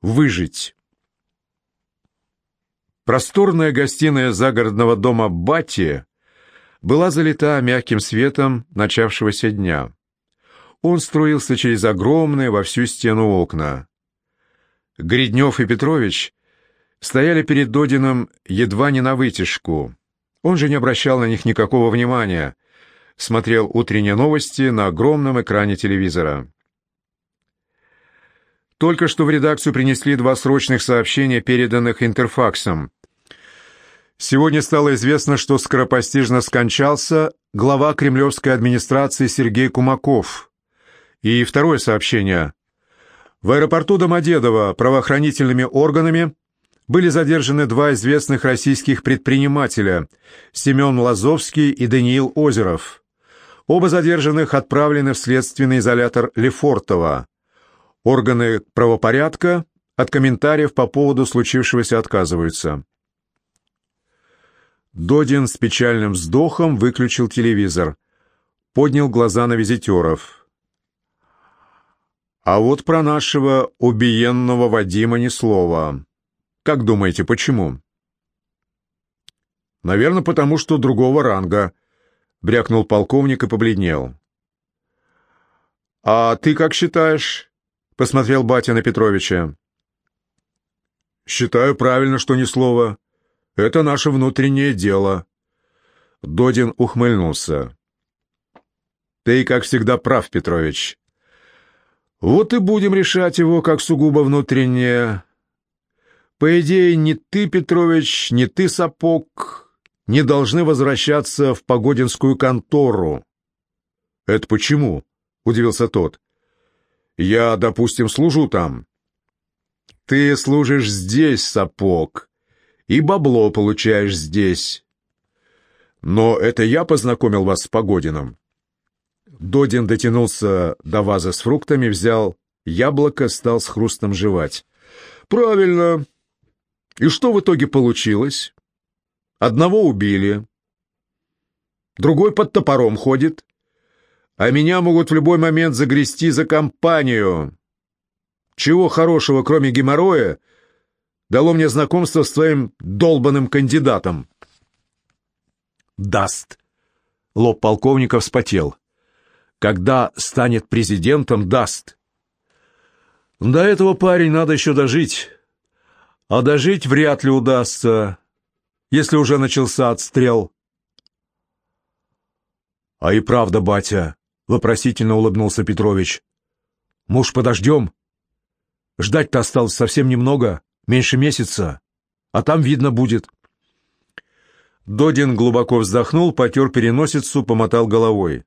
выжить. Просторная гостиная загородного дома Бати была залита мягким светом начавшегося дня. Он струился через огромные во всю стену окна. Гриднев и Петрович стояли перед Додином едва не на вытяжку. Он же не обращал на них никакого внимания, смотрел утренние новости на огромном экране телевизора. Только что в редакцию принесли два срочных сообщения, переданных интерфаксом. Сегодня стало известно, что скоропостижно скончался глава кремлевской администрации Сергей Кумаков. И второе сообщение. В аэропорту Домодедово правоохранительными органами были задержаны два известных российских предпринимателя – Семен Лазовский и Даниил Озеров. Оба задержанных отправлены в следственный изолятор Лефортово. Органы правопорядка от комментариев по поводу случившегося отказываются. Додин с печальным вздохом выключил телевизор, поднял глаза на визитеров. А вот про нашего убиенного Вадима ни слова. Как думаете, почему? Наверное, потому что другого ранга, брякнул полковник и побледнел. А ты как считаешь? Посмотрел батя на Петровича. «Считаю правильно, что ни слова. Это наше внутреннее дело». Додин ухмыльнулся. «Ты, как всегда, прав, Петрович. Вот и будем решать его как сугубо внутреннее. По идее, ни ты, Петрович, ни ты, Сапог, не должны возвращаться в Погодинскую контору». «Это почему?» — удивился тот. Я, допустим, служу там. Ты служишь здесь, сапог, и бабло получаешь здесь. Но это я познакомил вас с Погодиным. Додин дотянулся до вазы с фруктами, взял яблоко, стал с хрустом жевать. «Правильно. И что в итоге получилось? Одного убили, другой под топором ходит, а меня могут в любой момент загрести за компанию. Чего хорошего, кроме геморроя, дало мне знакомство с твоим долбанным кандидатом?» «Даст». Лоб полковника вспотел. «Когда станет президентом, даст». «До этого, парень, надо еще дожить. А дожить вряд ли удастся, если уже начался отстрел». «А и правда, батя», Вопросительно улыбнулся Петрович. «Муж, подождем? Ждать-то осталось совсем немного, меньше месяца, а там видно будет». Додин глубоко вздохнул, потер переносицу, помотал головой.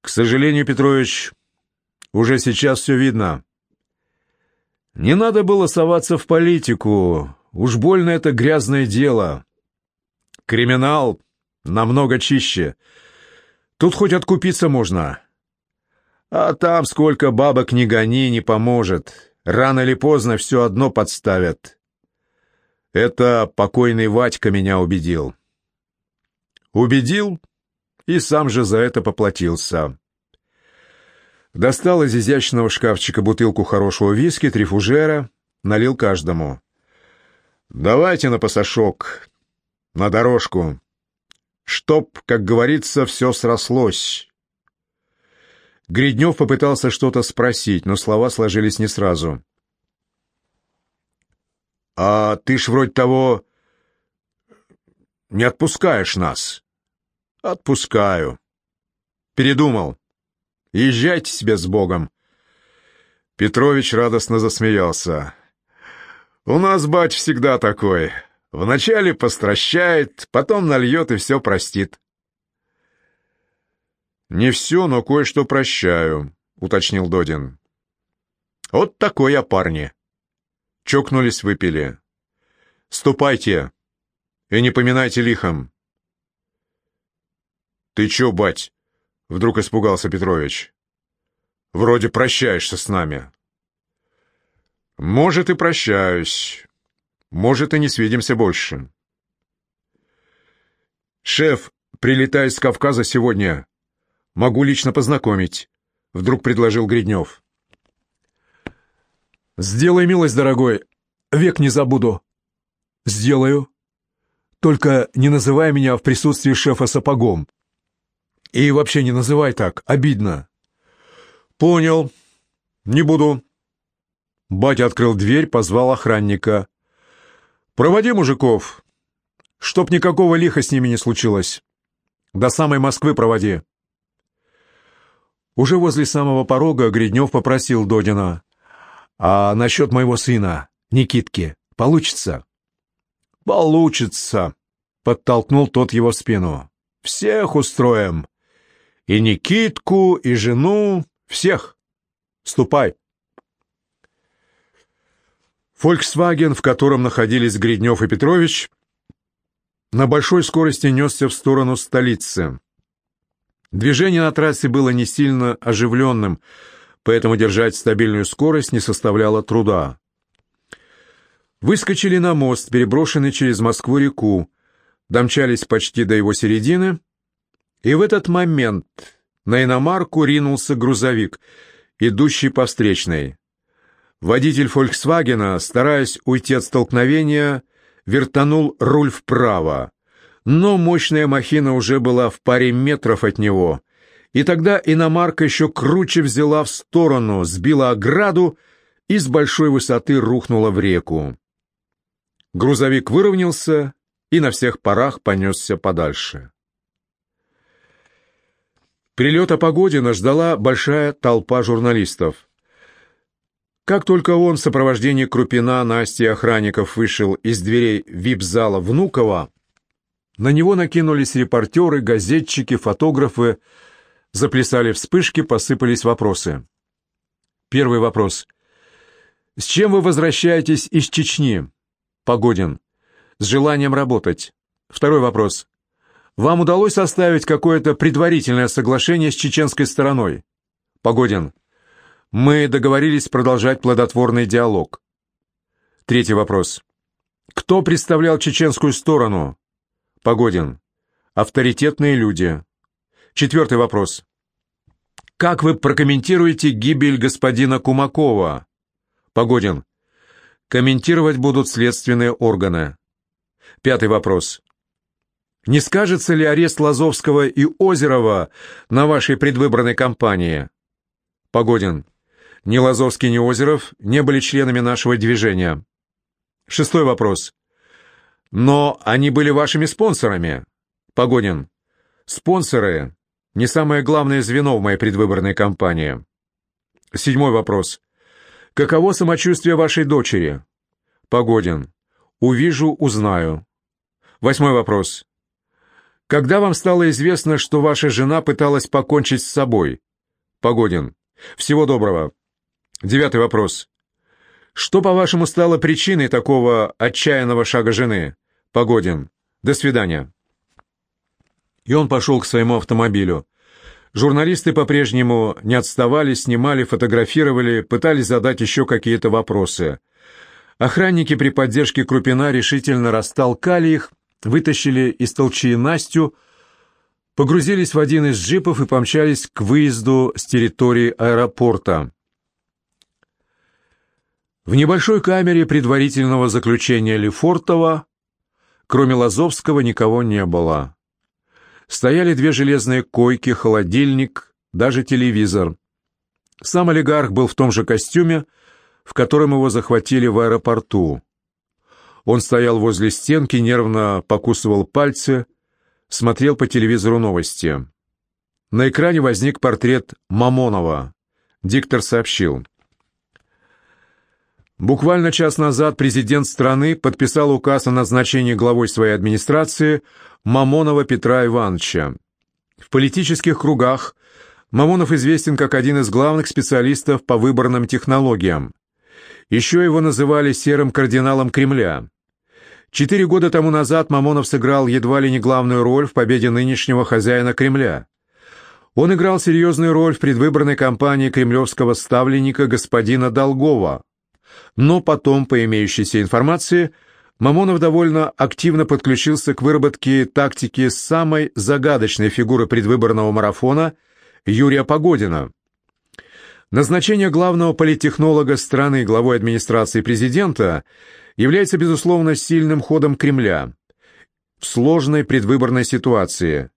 «К сожалению, Петрович, уже сейчас все видно. Не надо было соваться в политику, уж больно это грязное дело. Криминал намного чище». Тут хоть откупиться можно. А там сколько бабок не гони, не поможет. Рано или поздно все одно подставят. Это покойный Вадька меня убедил. Убедил и сам же за это поплатился. Достал из изящного шкафчика бутылку хорошего виски, три фужера, налил каждому. «Давайте на пасашок, на дорожку чтоб, как говорится, все срослось. Гриднев попытался что-то спросить, но слова сложились не сразу. «А ты ж вроде того не отпускаешь нас». «Отпускаю». «Передумал. Езжайте себе с Богом». Петрович радостно засмеялся. «У нас, бать, всегда такой. Вначале постращает, потом нальет и все простит. «Не все, но кое-что прощаю», — уточнил Додин. «Вот такой я парни». Чокнулись, выпили. «Ступайте и не поминайте лихом». «Ты че, бать?» — вдруг испугался Петрович. «Вроде прощаешься с нами». «Может, и прощаюсь. Может, и не свидимся больше. «Шеф, прилетает с Кавказа сегодня. Могу лично познакомить», — вдруг предложил Гриднев. Сделай милость, дорогой, век не забуду. Сделаю. Только не называй меня в присутствии шефа сапогом. И вообще не называй так, обидно. Понял. Не буду. Батя открыл дверь, позвал охранника. Проводи мужиков, чтоб никакого лиха с ними не случилось. До самой Москвы проводи. Уже возле самого порога Гриднев попросил Додина. «А насчет моего сына, Никитки, получится?» «Получится», — подтолкнул тот его в спину. «Всех устроим. И Никитку, и жену, всех. Ступай». Фольксваген, в котором находились Гриднев и Петрович, на большой скорости несся в сторону столицы. Движение на трассе было не сильно оживленным, поэтому держать стабильную скорость не составляло труда. Выскочили на мост, переброшенный через Москву-реку, домчались почти до его середины, и в этот момент на иномарку ринулся грузовик, идущий по встречной. Водитель «Фольксвагена», стараясь уйти от столкновения, вертанул руль вправо но мощная махина уже была в паре метров от него, и тогда иномарка еще круче взяла в сторону, сбила ограду и с большой высоты рухнула в реку. Грузовик выровнялся и на всех парах понесся подальше. Прилета Погодина ждала большая толпа журналистов. Как только он в сопровождении Крупина, Насти и охранников вышел из дверей вип-зала Внукова, на него накинулись репортеры, газетчики, фотографы. Заплясали вспышки, посыпались вопросы. Первый вопрос. «С чем вы возвращаетесь из Чечни?» Погодин. «С желанием работать». Второй вопрос. «Вам удалось составить какое-то предварительное соглашение с чеченской стороной?» Погодин. «Мы договорились продолжать плодотворный диалог». Третий вопрос. «Кто представлял чеченскую сторону?» Погодин. Авторитетные люди. Четвертый вопрос. Как вы прокомментируете гибель господина Кумакова? Погодин. Комментировать будут следственные органы. Пятый вопрос. Не скажется ли арест Лазовского и Озерова на вашей предвыборной кампании? Погодин. Ни Лазовский, ни Озеров не были членами нашего движения. Шестой вопрос. Но они были вашими спонсорами. Погодин. Спонсоры — не самое главное звено в моей предвыборной кампании. Седьмой вопрос. Каково самочувствие вашей дочери? Погодин. Увижу, узнаю. Восьмой вопрос. Когда вам стало известно, что ваша жена пыталась покончить с собой? Погодин. Всего доброго. Девятый вопрос. Что, по-вашему, стало причиной такого отчаянного шага жены? Погодин. До свидания». И он пошел к своему автомобилю. Журналисты по-прежнему не отставали, снимали, фотографировали, пытались задать еще какие-то вопросы. Охранники при поддержке Крупина решительно растолкали их, вытащили из толчии Настю, погрузились в один из джипов и помчались к выезду с территории аэропорта. В небольшой камере предварительного заключения Лефортова Кроме Лазовского никого не было. Стояли две железные койки, холодильник, даже телевизор. Сам олигарх был в том же костюме, в котором его захватили в аэропорту. Он стоял возле стенки, нервно покусывал пальцы, смотрел по телевизору новости. На экране возник портрет Мамонова. Диктор сообщил. Буквально час назад президент страны подписал указ о назначении главой своей администрации Мамонова Петра Ивановича. В политических кругах Мамонов известен как один из главных специалистов по выборным технологиям. Еще его называли серым кардиналом Кремля. Четыре года тому назад Мамонов сыграл едва ли не главную роль в победе нынешнего хозяина Кремля. Он играл серьезную роль в предвыборной кампании кремлевского ставленника господина Долгова – но потом, по имеющейся информации, Мамонов довольно активно подключился к выработке тактики самой загадочной фигуры предвыборного марафона Юрия Погодина. Назначение главного политтехнолога страны главой администрации президента является, безусловно, сильным ходом Кремля в сложной предвыборной ситуации.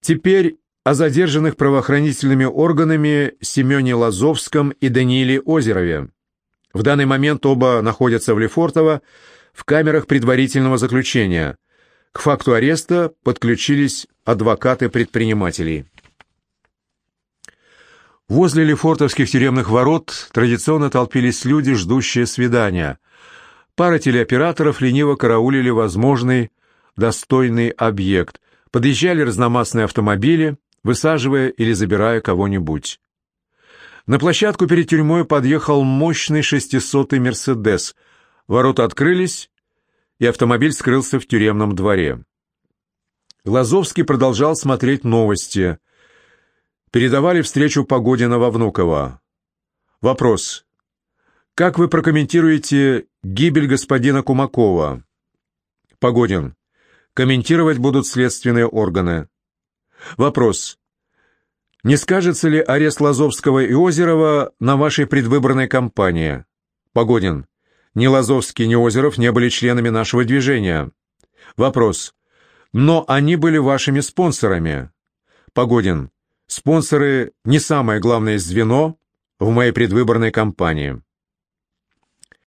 Теперь о задержанных правоохранительными органами Семене Лазовском и Данииле Озерове. В данный момент оба находятся в Лефортово в камерах предварительного заключения. К факту ареста подключились адвокаты предпринимателей. Возле лефортовских тюремных ворот традиционно толпились люди, ждущие свидания. Пара телеоператоров лениво караулили возможный достойный объект. Подъезжали разномастные автомобили, высаживая или забирая кого-нибудь. На площадку перед тюрьмой подъехал мощный шестисотый «Мерседес». Ворота открылись, и автомобиль скрылся в тюремном дворе. Лазовский продолжал смотреть новости. Передавали встречу Погодина во Внуково. Вопрос. Как вы прокомментируете гибель господина Кумакова? Погодин. Комментировать будут следственные органы. Вопрос. Не скажется ли арест Лазовского и Озерова на вашей предвыборной кампании? Погодин. Ни Лазовский, ни Озеров не были членами нашего движения. Вопрос. Но они были вашими спонсорами. Погодин. Спонсоры не самое главное звено в моей предвыборной кампании.